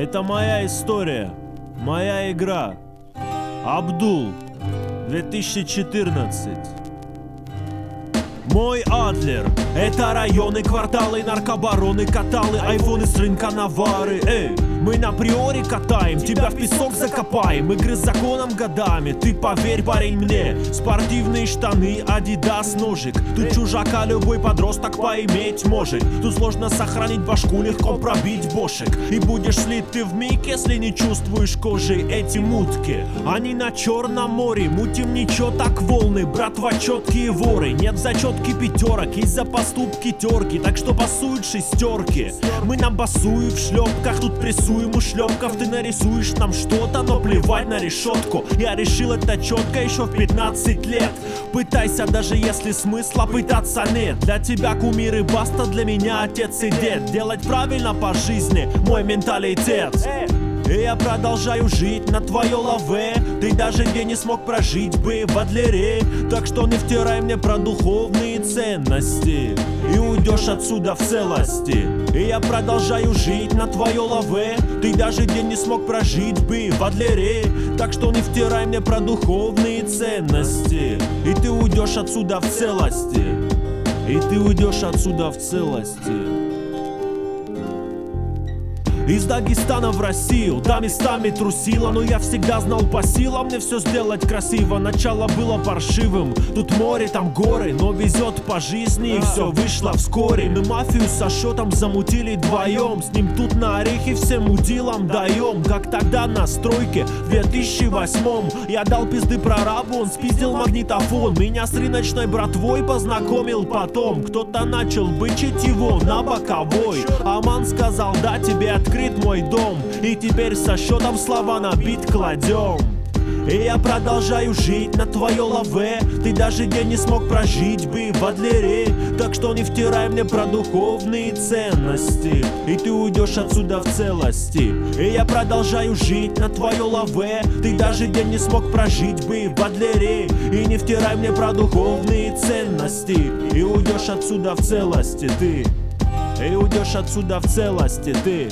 Это моя история, моя игра. Абдул, 2014. Мой Адлер Это районы, кварталы, наркобароны, каталы Айфоны с рынка Навары. Эй, мы на приоре катаем Тебя в песок закопаем. Игры с законом годами Ты поверь, парень, мне. Спортивные штаны, адидас, ножик. Тут чужака любой подросток поиметь может. Тут сложно сохранить башку, легко пробить бошек. И будешь слит ты в миг, если не чувствуешь кожи? Эти мутки Они на Черном море, мутим ничего так волны. Братва четкие воры, нет зачетки пятерок Есть за поступки терки, так что басуют шестерки. Мы на басую в шлепках, тут прессуем у шлепков. Ты нарисуешь нам что-то, но плевать на решетку. Я решил это четко еще в 15 лет. Пытайся, даже если смысла пытаться нет. Для тебя кумир и баста, для меня отец и дед. Делать правильно по жизни, мой менталитет и я продолжаю жить на твое лаве. Ты даже день не смог прожить бы в Адлере. Так что не втирай мне про духовные ценности. И уйдешь отсюда в целости. И я продолжаю жить на твое лаве. Ты даже день не смог прожить бы в Адлере. Так что не втирай мне про духовные ценности. И ты уйдешь отсюда в целости. И ты уйдешь отсюда в целости из Дагестана в Россию, да местами трусила Но я всегда знал по силам мне все сделать красиво. Начало было паршивым, тут море, там горы Но везет по жизни и все вышло вскоре. Мы мафию со счетом замутили вдвоем С ним тут на орехи всем удилам даем Как тогда на стройке в 2008 Я дал пизды прорабу, он спиздил магнитофон. Меня с рыночной братвой познакомил потом. Кто-то начал бычить его на боковой. Аман сказал, да, тебе открыть мой дом И теперь со счетом слова на бит кладем. И я продолжаю жить на твое лаве Ты даже день не смог прожить бы в Адлере. Так что не втирай мне про духовные ценности И ты уйдешь отсюда в целости. И я продолжаю жить на твое лаве Ты даже день не смог прожить бы в Адлере. И не втирай мне про духовные ценности И уйдешь отсюда в целости ты. И уйдешь отсюда в целости ты